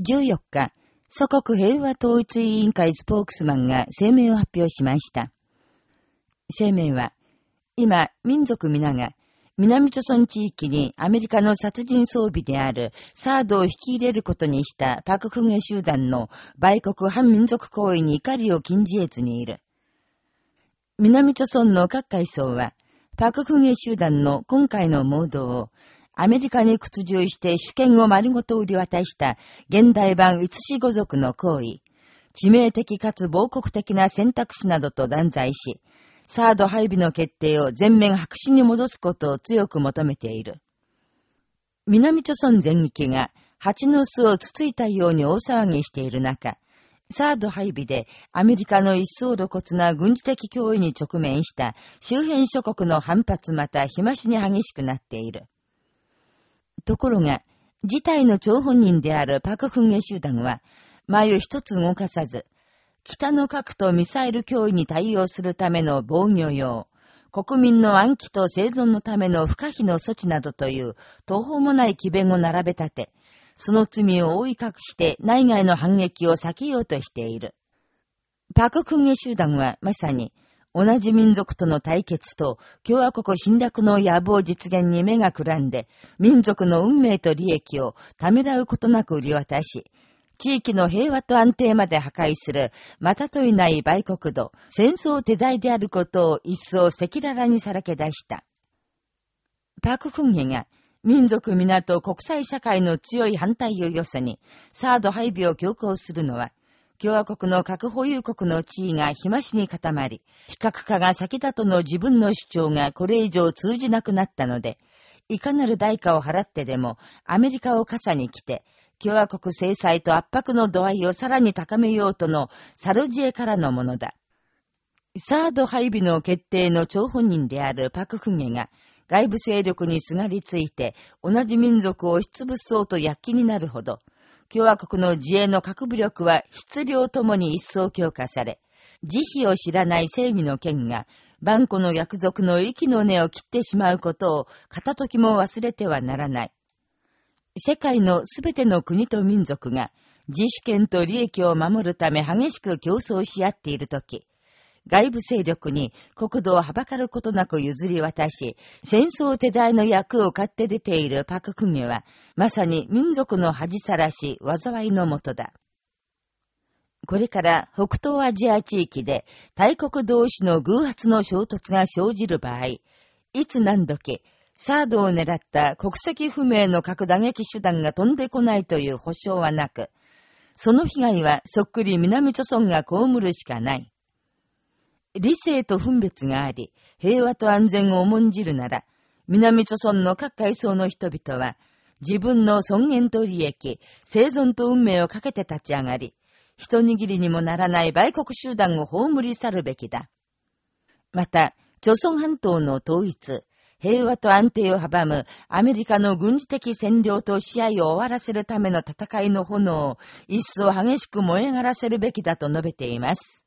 14日、祖国平和統一委員会スポークスマンが声明を発表しました。声明は、今、民族皆が、南朝村地域にアメリカの殺人装備であるサードを引き入れることにしたパククゲ集団の売国反民族行為に怒りを禁じ得ずにいる。南朝村の各階層は、パククゲ集団の今回の盲導を、アメリカに屈従して主権を丸ごと売り渡した現代版五子語族の行為、致命的かつ暴国的な選択肢などと断罪し、サード配備の決定を全面白紙に戻すことを強く求めている。南朝村全域が蜂の巣をつついたように大騒ぎしている中、サード配備でアメリカの一層露骨な軍事的脅威に直面した周辺諸国の反発また日増しに激しくなっている。ところが、事態の張本人であるパクフンゲ集団は、前を一つ動かさず、北の核とミサイル脅威に対応するための防御用、国民の暗記と生存のための不可避の措置などという途方もない奇弁を並べ立て、その罪を覆い隠して内外の反撃を避けようとしている。パククンゲ集団はまさに、同じ民族との対決と共和国侵略の野望実現に目がくらんで、民族の運命と利益をためらうことなく売り渡し、地域の平和と安定まで破壊する、またといない売国土、戦争手代であることを一層赤裸々にさらけ出した。パク・クンゲが、民族皆と国際社会の強い反対をよさに、サード配備を強行するのは、共和国の核保有国の地位が日増しに固まり、非核化が先だとの自分の主張がこれ以上通じなくなったので、いかなる代価を払ってでも、アメリカを傘に来て、共和国制裁と圧迫の度合いをさらに高めようとのサルジエからのものだ。サード配備の決定の張本人であるパククゲが、外部勢力にすがりついて、同じ民族を押しつぶそうと躍起になるほど、共和国の自衛の核武力は質量ともに一層強化され、慈悲を知らない正義の剣が、万古の約束の息の根を切ってしまうことを片時も忘れてはならない。世界のすべての国と民族が自主権と利益を守るため激しく競争し合っているとき、外部勢力に国土をはばかることなく譲り渡し、戦争手代の役を買って出ているパククゲは、まさに民族の恥さらし、災いのもとだ。これから北東アジア地域で大国同士の偶発の衝突が生じる場合、いつ何時、サードを狙った国籍不明の核打撃手段が飛んでこないという保証はなく、その被害はそっくり南朝村が被るしかない。理性と分別があり、平和と安全を重んじるなら、南朝村の各階層の人々は、自分の尊厳と利益、生存と運命をかけて立ち上がり、一握りにもならない売国集団を葬り去るべきだ。また、朝鮮半島の統一、平和と安定を阻むアメリカの軍事的占領と試合を終わらせるための戦いの炎を一層激しく燃え上がらせるべきだと述べています。